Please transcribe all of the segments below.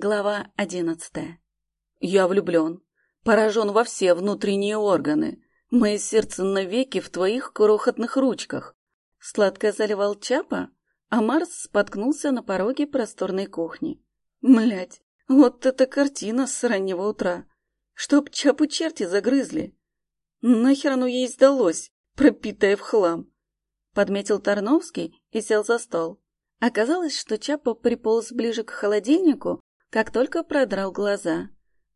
Глава одиннадцатая. Я влюблен. Поражен во все внутренние органы. Мое сердце навеки в твоих крохотных ручках. Сладко заливал Чапа, а Марс споткнулся на пороге просторной кухни. Млять, вот эта картина с раннего утра. Чтоб Чапу черти загрызли. Нахер оно ей сдалось, пропитое в хлам. Подметил Тарновский и сел за стол. Оказалось, что Чапа приполз ближе к холодильнику, как только продрал глаза.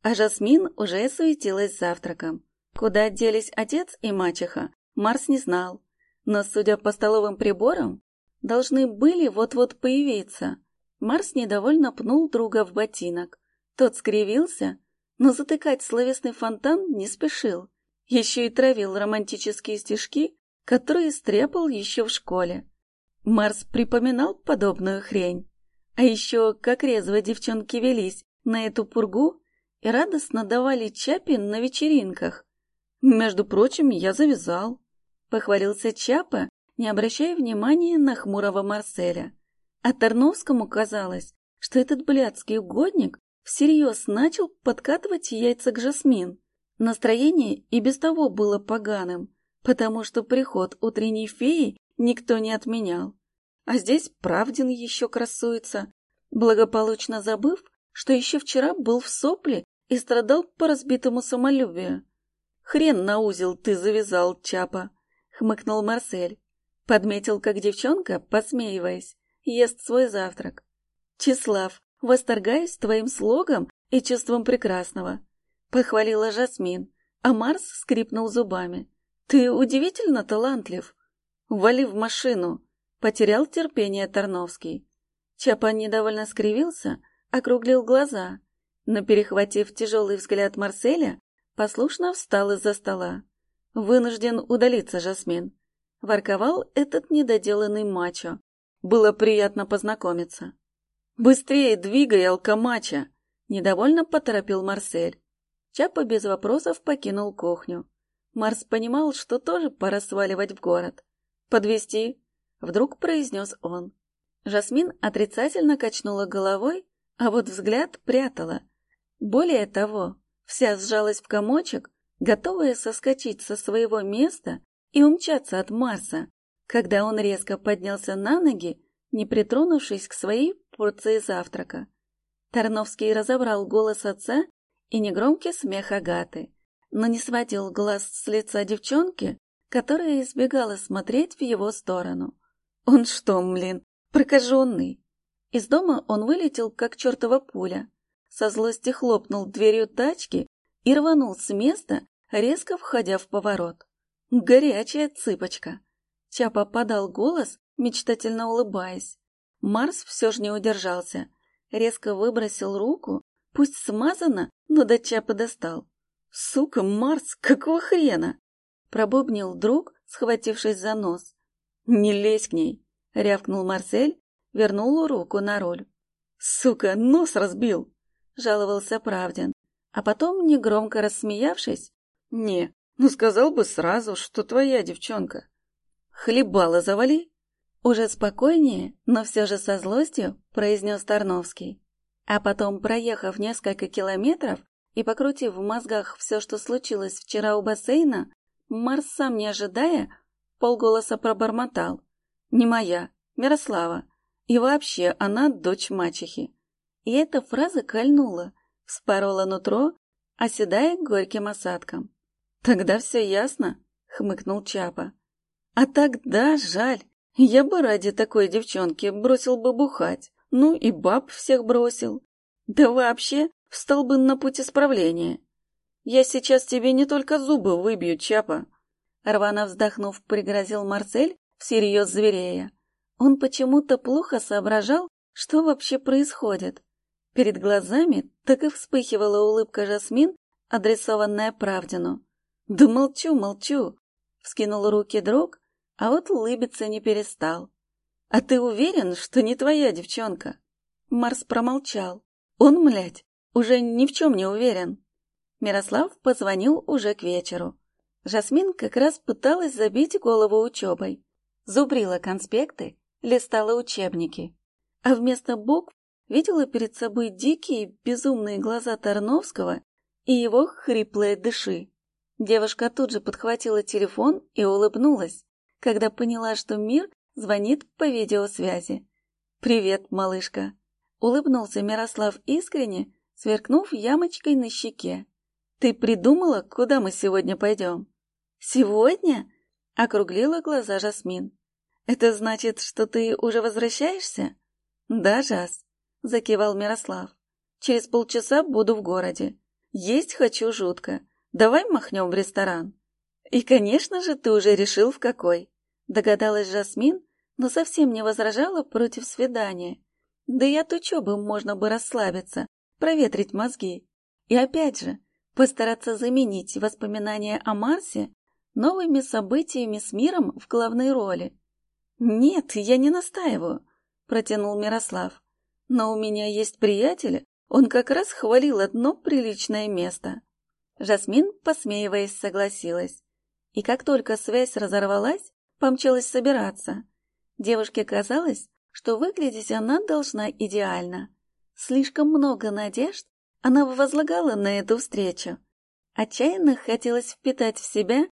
А Жасмин уже суетилась завтраком. Куда делись отец и мачеха, Марс не знал. Но, судя по столовым приборам, должны были вот-вот появиться. Марс недовольно пнул друга в ботинок. Тот скривился, но затыкать словесный фонтан не спешил. Еще и травил романтические стишки, которые стряпал еще в школе. Марс припоминал подобную хрень. А еще как резво девчонки велись на эту пургу и радостно давали Чапи на вечеринках. Между прочим, я завязал. Похвалился Чапа, не обращая внимания на хмурого Марселя. А Тарновскому казалось, что этот блядский угодник всерьез начал подкатывать яйца к Жасмин. Настроение и без того было поганым, потому что приход утренней феи никто не отменял. А здесь Правдин еще красуется, благополучно забыв, что еще вчера был в сопле и страдал по разбитому самолюбию. «Хрен на узел ты завязал, Чапа!» — хмыкнул Марсель. Подметил, как девчонка, посмеиваясь, ест свой завтрак. «Числав, восторгаюсь твоим слогом и чувством прекрасного», — похвалила Жасмин, а Марс скрипнул зубами. «Ты удивительно талантлив. Вали в машину!» Потерял терпение Тарновский. Чапан недовольно скривился, округлил глаза, но, перехватив тяжелый взгляд Марселя, послушно встал из-за стола. Вынужден удалиться, Жасмин. Ворковал этот недоделанный мачо. Было приятно познакомиться. «Быстрее двигай, алкомача!» Недовольно поторопил Марсель. Чапа без вопросов покинул кухню. Марс понимал, что тоже пора сваливать в город. Подвести Вдруг произнес он. Жасмин отрицательно качнула головой, а вот взгляд прятала. Более того, вся сжалась в комочек, готовая соскочить со своего места и умчаться от Марса, когда он резко поднялся на ноги, не притронувшись к своей порции завтрака. Тарновский разобрал голос отца и негромкий смех Агаты, но не сводил глаз с лица девчонки, которая избегала смотреть в его сторону. Он что, млин, прокаженный? Из дома он вылетел, как чертова пуля. Со злости хлопнул дверью тачки и рванул с места, резко входя в поворот. Горячая цыпочка. Чапа подал голос, мечтательно улыбаясь. Марс все же не удержался. Резко выбросил руку, пусть смазано, но до Чапа достал. «Сука, Марс, какого хрена?» Пробубнил друг, схватившись за нос. «Не лезь к ней!» — рявкнул Марсель, вернул руку на руль. «Сука, нос разбил!» — жаловался Правдин. А потом, негромко рассмеявшись, «Не, ну сказал бы сразу, что твоя девчонка». «Хлебала завали!» Уже спокойнее, но все же со злостью, произнес Тарновский. А потом, проехав несколько километров и покрутив в мозгах все, что случилось вчера у бассейна, Марс, сам не ожидая, полголоса пробормотал. «Не моя, Мирослава. И вообще она дочь мачехи». И эта фраза кольнула, вспорола нутро, оседая горьким осадком. «Тогда все ясно», — хмыкнул Чапа. «А тогда жаль. Я бы ради такой девчонки бросил бы бухать. Ну и баб всех бросил. Да вообще встал бы на путь исправления. Я сейчас тебе не только зубы выбью, Чапа, Рвано вздохнув, пригрозил Марсель, всерьез зверея. Он почему-то плохо соображал, что вообще происходит. Перед глазами так и вспыхивала улыбка Жасмин, адресованная Правдину. «Да молчу, молчу!» — вскинул руки друг, а вот улыбиться не перестал. «А ты уверен, что не твоя девчонка?» Марс промолчал. Он, млядь, уже ни в чем не уверен. Мирослав позвонил уже к вечеру. Жасмин как раз пыталась забить голову учебой. Зубрила конспекты, листала учебники. А вместо букв видела перед собой дикие, безумные глаза Тарновского и его хриплые дыши. Девушка тут же подхватила телефон и улыбнулась, когда поняла, что мир звонит по видеосвязи. «Привет, малышка!» — улыбнулся Мирослав искренне, сверкнув ямочкой на щеке. «Ты придумала, куда мы сегодня пойдем?» «Сегодня?» — округлила глаза Жасмин. «Это значит, что ты уже возвращаешься?» «Да, Жас», — закивал Мирослав. «Через полчаса буду в городе. Есть хочу жутко. Давай махнем в ресторан». «И, конечно же, ты уже решил, в какой», — догадалась Жасмин, но совсем не возражала против свидания. Да и от учебы можно бы расслабиться, проветрить мозги. И опять же, постараться заменить воспоминания о Марсе новыми событиями с миром в главной роли. «Нет, я не настаиваю», — протянул Мирослав. «Но у меня есть приятель, он как раз хвалил одно приличное место». Жасмин, посмеиваясь, согласилась. И как только связь разорвалась, помчалась собираться. Девушке казалось, что выглядеть она должна идеально. Слишком много надежд она возлагала на эту встречу. Отчаянно хотелось впитать в себя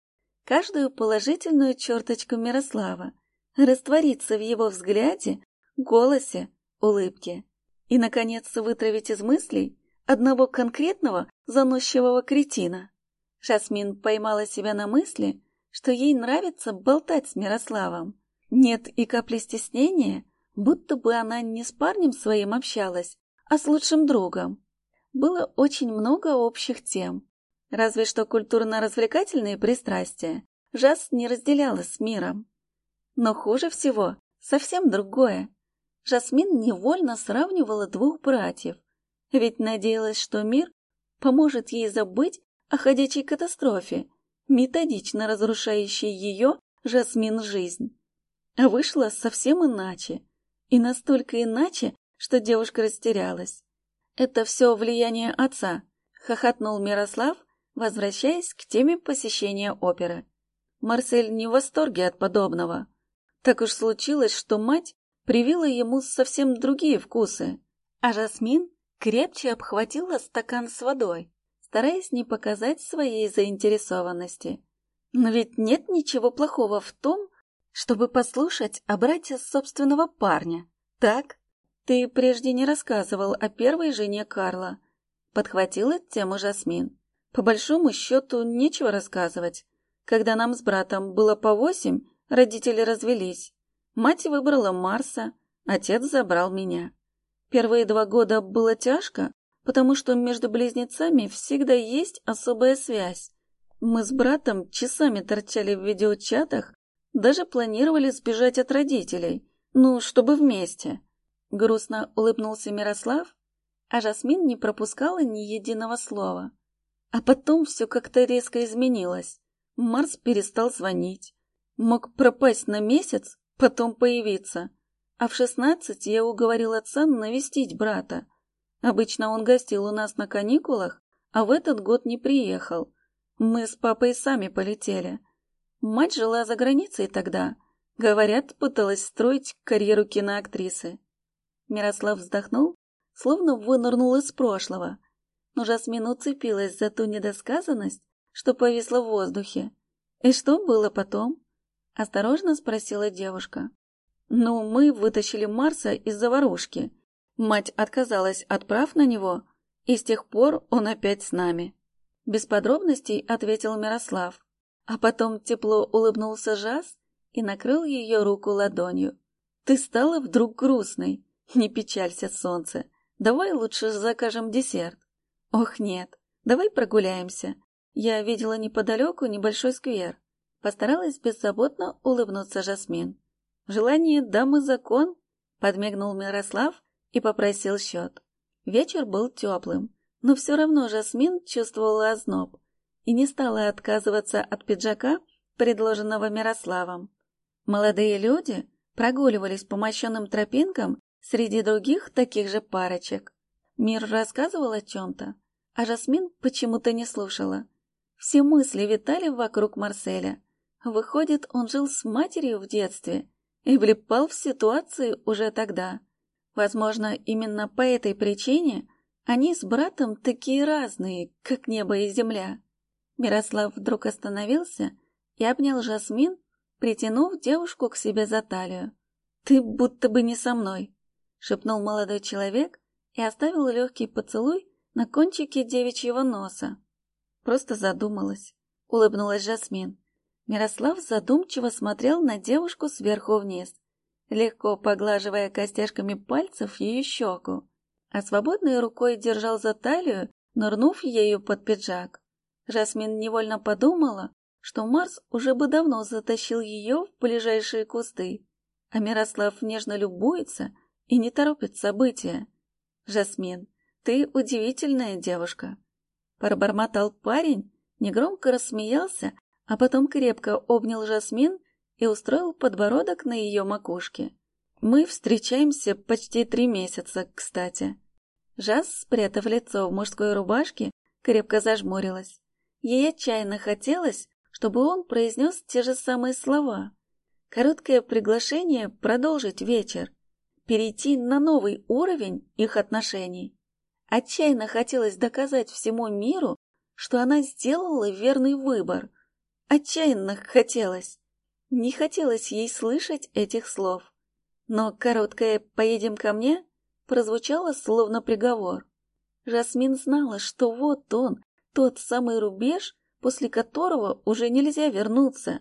каждую положительную черточку Мирослава, раствориться в его взгляде, голосе, улыбке и, наконец, вытравить из мыслей одного конкретного заносчивого кретина. Жасмин поймала себя на мысли, что ей нравится болтать с Мирославом. Нет и капли стеснения, будто бы она не с парнем своим общалась, а с лучшим другом. Было очень много общих тем. Разве что культурно-развлекательные пристрастия Жас не разделяла с миром. Но хуже всего совсем другое. Жасмин невольно сравнивала двух братьев, ведь надеялась, что мир поможет ей забыть о ходячей катастрофе, методично разрушающей ее, Жасмин, жизнь. А вышло совсем иначе. И настолько иначе, что девушка растерялась. «Это все влияние отца», — хохотнул Мирослав, возвращаясь к теме посещения оперы. Марсель не в восторге от подобного. Так уж случилось, что мать привила ему совсем другие вкусы, а Жасмин крепче обхватила стакан с водой, стараясь не показать своей заинтересованности. Но ведь нет ничего плохого в том, чтобы послушать о брате собственного парня, так? Ты прежде не рассказывал о первой жене Карла. Подхватила тему Жасмин. По большому счету, нечего рассказывать. Когда нам с братом было по восемь, родители развелись. Мать выбрала Марса, отец забрал меня. Первые два года было тяжко, потому что между близнецами всегда есть особая связь. Мы с братом часами торчали в видеочатах, даже планировали сбежать от родителей, ну, чтобы вместе. Грустно улыбнулся Мирослав, а Жасмин не пропускала ни единого слова. А потом все как-то резко изменилось. Марс перестал звонить. Мог пропасть на месяц, потом появиться. А в шестнадцать я уговорил отца навестить брата. Обычно он гостил у нас на каникулах, а в этот год не приехал. Мы с папой сами полетели. Мать жила за границей тогда. Говорят, пыталась строить карьеру киноактрисы. Мирослав вздохнул, словно вынырнул из прошлого. Но Жасмин уцепилась за ту недосказанность, что повисла в воздухе. «И что было потом?» — осторожно спросила девушка. «Ну, мы вытащили Марса из заварушки. Мать отказалась от прав на него, и с тех пор он опять с нами». Без подробностей ответил Мирослав, а потом тепло улыбнулся Жас и накрыл ее руку ладонью. «Ты стала вдруг грустной. Не печалься, солнце. Давай лучше закажем десерт. Ох, нет. Давай прогуляемся. Я видела неподалеку небольшой сквер. Постаралась беззаботно улыбнуться Жасмин. Желание дамы закон, подмигнул Мирослав и попросил счет. Вечер был теплым, но все равно Жасмин чувствовала озноб и не стала отказываться от пиджака, предложенного Мирославом. Молодые люди прогуливались по мощенным тропинкам Среди других таких же парочек. Мир рассказывал о чем-то, а Жасмин почему-то не слушала. Все мысли витали вокруг Марселя. Выходит, он жил с матерью в детстве и влипал в ситуации уже тогда. Возможно, именно по этой причине они с братом такие разные, как небо и земля. Мирослав вдруг остановился и обнял Жасмин, притянув девушку к себе за талию. «Ты будто бы не со мной», — шепнул молодой человек и оставил легкий поцелуй на кончике девичьего носа. Просто задумалась, улыбнулась Жасмин. Мирослав задумчиво смотрел на девушку сверху вниз, легко поглаживая костяшками пальцев ее щеку, а свободной рукой держал за талию, нырнув ею под пиджак. Жасмин невольно подумала, что Марс уже бы давно затащил ее в ближайшие кусты, а Мирослав нежно любуется и не торопит события. «Жасмин, ты удивительная девушка», — пробормотал парень, негромко рассмеялся, а потом крепко обнял Жасмин и устроил подбородок на ее макушке. Мы встречаемся почти три месяца, кстати. Жас, спрятав лицо в мужской рубашке, крепко зажмурилась. Ей отчаянно хотелось, чтобы он произнес те же самые слова. Короткое приглашение продолжить вечер, перейти на новый уровень их отношений. Отчаянно хотелось доказать всему миру, что она сделала верный выбор — Отчаянно хотелось. Не хотелось ей слышать этих слов. Но короткое «поедем ко мне» прозвучало словно приговор. Жасмин знала, что вот он, тот самый рубеж, после которого уже нельзя вернуться.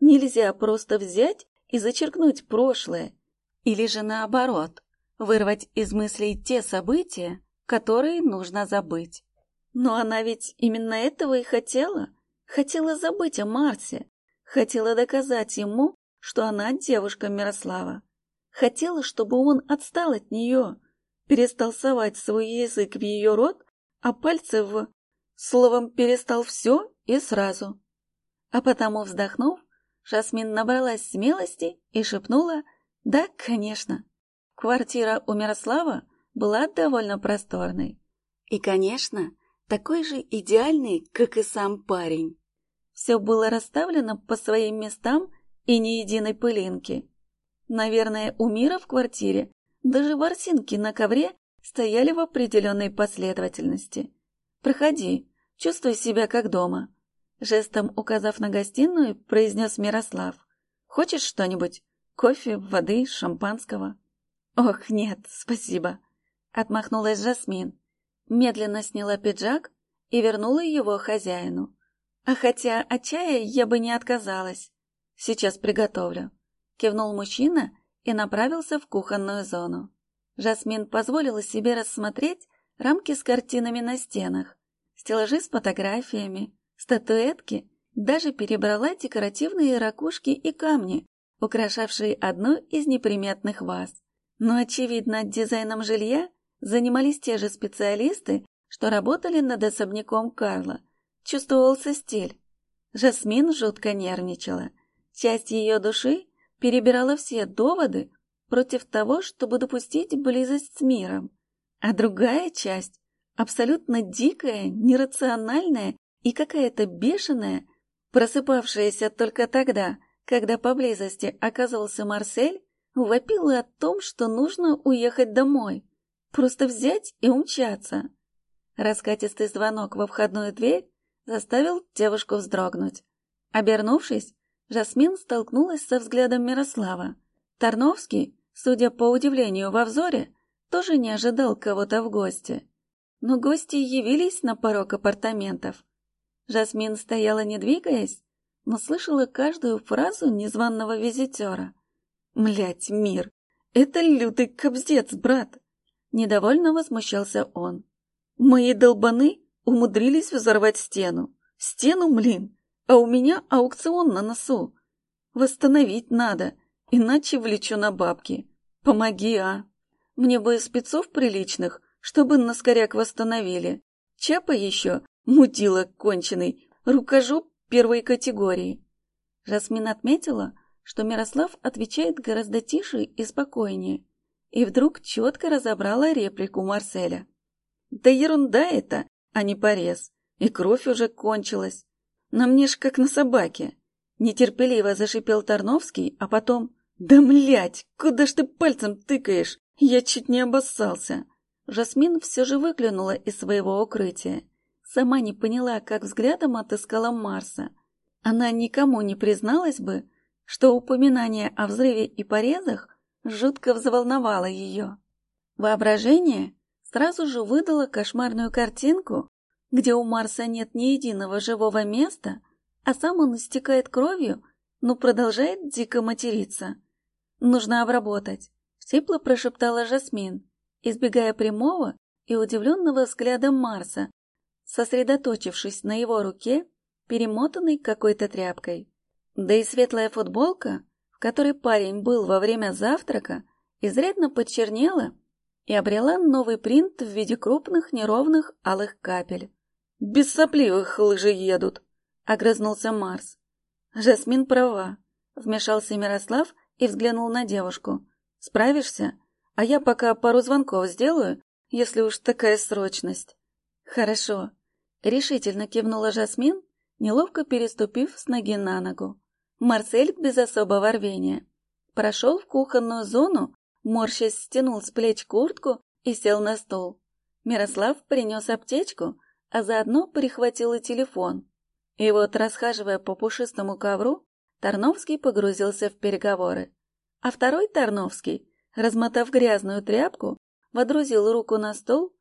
Нельзя просто взять и зачеркнуть прошлое. Или же наоборот, вырвать из мыслей те события, которые нужно забыть. Но она ведь именно этого и хотела. Хотела забыть о Марсе. Хотела доказать ему, что она девушка Мирослава. Хотела, чтобы он отстал от нее, перестал совать свой язык в ее рот, а пальцы в... Словом, перестал все и сразу. А потому, вздохнув, Жасмин набралась смелости и шепнула «Да, конечно». Квартира у Мирослава была довольно просторной. И, конечно, такой же идеальный, как и сам парень. Все было расставлено по своим местам и ни единой пылинки. Наверное, у Мира в квартире даже ворсинки на ковре стояли в определенной последовательности. «Проходи, чувствуй себя как дома», — жестом указав на гостиную, произнес Мирослав. «Хочешь что-нибудь? Кофе, воды, шампанского?» «Ох, нет, спасибо», — отмахнулась Жасмин медленно сняла пиджак и вернула его хозяину. А хотя от чая я бы не отказалась. Сейчас приготовлю. Кивнул мужчина и направился в кухонную зону. Жасмин позволила себе рассмотреть рамки с картинами на стенах, стеллажи с фотографиями, статуэтки, даже перебрала декоративные ракушки и камни, украшавшие одну из неприметных ваз. Но, очевидно, дизайном жилья занимались те же специалисты, что работали над особняком Карла. Чувствовался стиль. Жасмин жутко нервничала. Часть ее души перебирала все доводы против того, чтобы допустить близость с миром. А другая часть, абсолютно дикая, нерациональная и какая-то бешеная, просыпавшаяся только тогда, когда поблизости оказался Марсель, вопила о том, что нужно уехать домой. Просто взять и умчаться. Раскатистый звонок во входную дверь заставил девушку вздрогнуть. Обернувшись, Жасмин столкнулась со взглядом Мирослава. Тарновский, судя по удивлению во взоре, тоже не ожидал кого-то в гости. Но гости явились на порог апартаментов. Жасмин стояла не двигаясь, но слышала каждую фразу незваного визитера. «Млять, мир! Это лютый кобздец, брат!» Недовольно возмущался он. Мои долбаны умудрились взорвать стену. Стену, млин, а у меня аукцион на носу. Восстановить надо, иначе влечу на бабки. Помоги, а. Мне бы спецов приличных, чтобы на скоряк восстановили. Чапа еще, мудила конченый, рукожоп первой категории. Жасмин отметила, что Мирослав отвечает гораздо тише и спокойнее и вдруг четко разобрала реплику Марселя. «Да ерунда это, а не порез, и кровь уже кончилась. На мне ж как на собаке». Нетерпеливо зашипел Тарновский, а потом «Да млять, куда ж ты пальцем тыкаешь? Я чуть не обоссался. Жасмин все же выглянула из своего укрытия. Сама не поняла, как взглядом отыскала Марса. Она никому не призналась бы, что упоминание о взрыве и порезах жутко взволновало ее. Воображение сразу же выдало кошмарную картинку, где у Марса нет ни единого живого места, а сам он истекает кровью, но продолжает дико материться. Нужно обработать, тепло прошептала Жасмин, избегая прямого и удивленного взгляда Марса, сосредоточившись на его руке, перемотанной какой-то тряпкой. Да и светлая футболка, в которой парень был во время завтрака, изрядно почернела и обрела новый принт в виде крупных неровных алых капель. «Без сопливых лыжи едут!» — огрызнулся Марс. «Жасмин права», — вмешался Мирослав и взглянул на девушку. «Справишься? А я пока пару звонков сделаю, если уж такая срочность». «Хорошо», — решительно кивнула Жасмин, неловко переступив с ноги на ногу. Марсель без особого рвения. Прошел в кухонную зону, морщась стянул с плеч куртку и сел на стол. Мирослав принес аптечку, а заодно прихватил и телефон. И вот, расхаживая по пушистому ковру, Тарновский погрузился в переговоры. А второй Тарновский, размотав грязную тряпку, водрузил руку на стол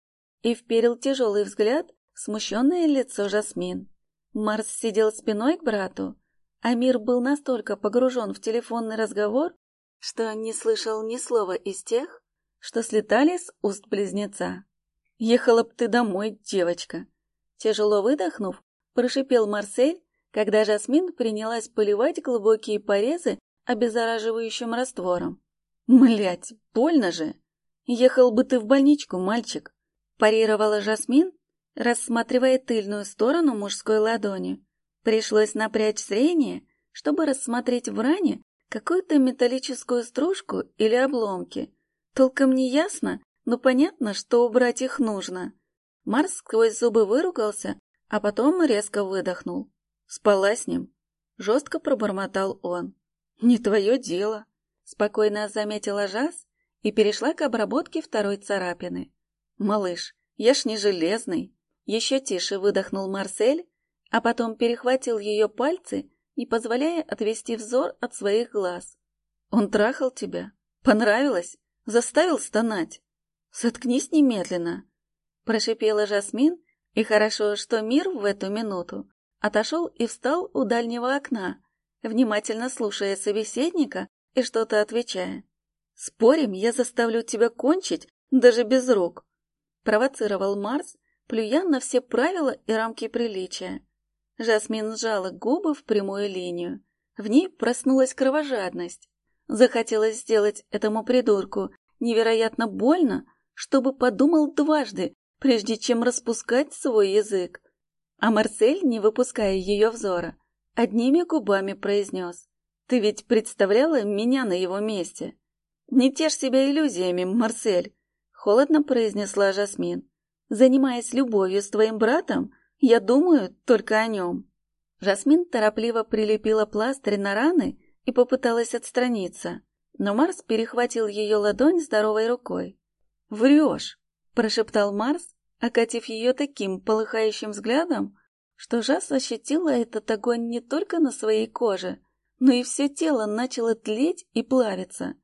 и вперил тяжелый взгляд в смущенное лицо Жасмин. Марс сидел спиной к брату, а мир был настолько погружен в телефонный разговор, что не слышал ни слова из тех, что слетали с уст близнеца. «Ехала б ты домой, девочка!» Тяжело выдохнув, прошипел Марсель, когда Жасмин принялась поливать глубокие порезы обеззараживающим раствором. «Млять, больно же! Ехал бы ты в больничку, мальчик!» Парировала Жасмин, рассматривая тыльную сторону мужской ладони. Пришлось напрячь зрение, чтобы рассмотреть в ране какую-то металлическую стружку или обломки. Толком не ясно, но понятно, что убрать их нужно. Марс сквозь зубы выругался, а потом резко выдохнул. Спала с ним. Жестко пробормотал он. «Не твое дело», — спокойно заметила Жас и перешла к обработке второй царапины. «Малыш, я ж не железный», — еще тише выдохнул Марсель, а потом перехватил ее пальцы, не позволяя отвести взор от своих глаз. «Он трахал тебя? Понравилось? Заставил стонать? Соткнись немедленно!» Прошипела Жасмин, и хорошо, что мир в эту минуту отошел и встал у дальнего окна, внимательно слушая собеседника и что-то отвечая. «Спорим, я заставлю тебя кончить даже без рук», провоцировал Марс, плюя на все правила и рамки приличия. Жасмин сжала губы в прямую линию. В ней проснулась кровожадность. Захотелось сделать этому придурку невероятно больно, чтобы подумал дважды, прежде чем распускать свой язык. А Марсель, не выпуская ее взора, одними губами произнес. «Ты ведь представляла меня на его месте?» «Не тешь себя иллюзиями, Марсель», — холодно произнесла Жасмин. «Занимаясь любовью с твоим братом, я думаю только о нем. Жасмин торопливо прилепила пластырь на раны и попыталась отстраниться, но Марс перехватил ее ладонь здоровой рукой. «Врешь!» – прошептал Марс, окатив ее таким полыхающим взглядом, что Жас ощутила этот огонь не только на своей коже, но и все тело начало тлеть и плавиться.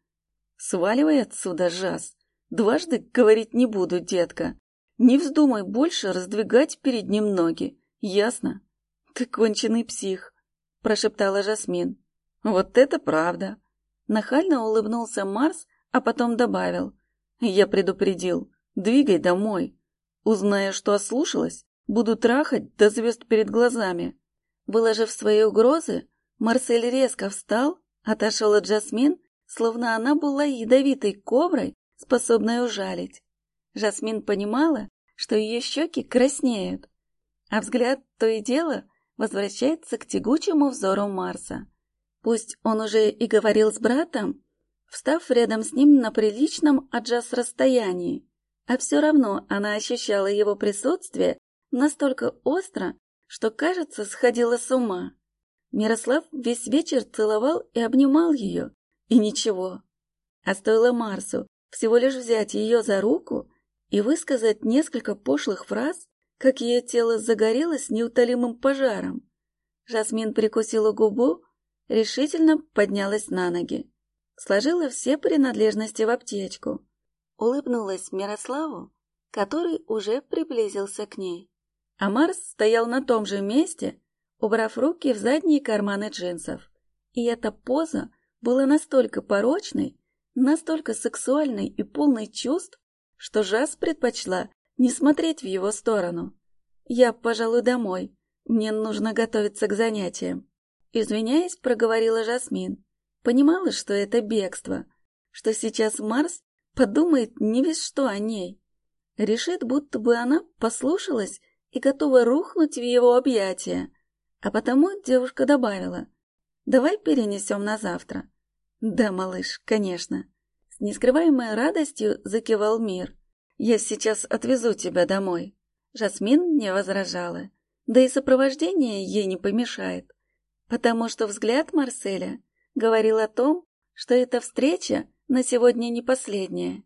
«Сваливай отсюда, Жас! Дважды говорить не буду, детка. Не вздумай больше раздвигать перед ним ноги, ясно? Ты конченый псих, прошептала Жасмин. Вот это правда. Нахально улыбнулся Марс, а потом добавил. Я предупредил, двигай домой. Узнаю, что ослушалась, буду трахать до звезд перед глазами. Выложив свои угрозы, Марсель резко встал, отошел от Жасмин, словно она была ядовитой коброй, способной ужалить. Жасмин понимала, что ее щеки краснеют, а взгляд то и дело возвращается к тягучему взору Марса. Пусть он уже и говорил с братом, встав рядом с ним на приличном от расстоянии, а все равно она ощущала его присутствие настолько остро, что, кажется, сходила с ума. Мирослав весь вечер целовал и обнимал ее, и ничего. А стоило Марсу Всего лишь взять ее за руку и высказать несколько пошлых фраз, как ее тело загорелось неутолимым пожаром. Жасмин прикусила губу, решительно поднялась на ноги, сложила все принадлежности в аптечку, улыбнулась Мирославу, который уже приблизился к ней. А Марс стоял на том же месте, убрав руки в задние карманы джинсов. И эта поза была настолько порочной, настолько сексуальной и полной чувств, что Жас предпочла не смотреть в его сторону. «Я, пожалуй, домой. Мне нужно готовиться к занятиям». Извиняясь, проговорила Жасмин. Понимала, что это бегство, что сейчас Марс подумает не весь что о ней. Решит, будто бы она послушалась и готова рухнуть в его объятия. А потому девушка добавила, «Давай перенесем на завтра». «Да, малыш, конечно». С нескрываемой радостью закивал мир. «Я сейчас отвезу тебя домой». Жасмин не возражала, да и сопровождение ей не помешает, потому что взгляд Марселя говорил о том, что эта встреча на сегодня не последняя.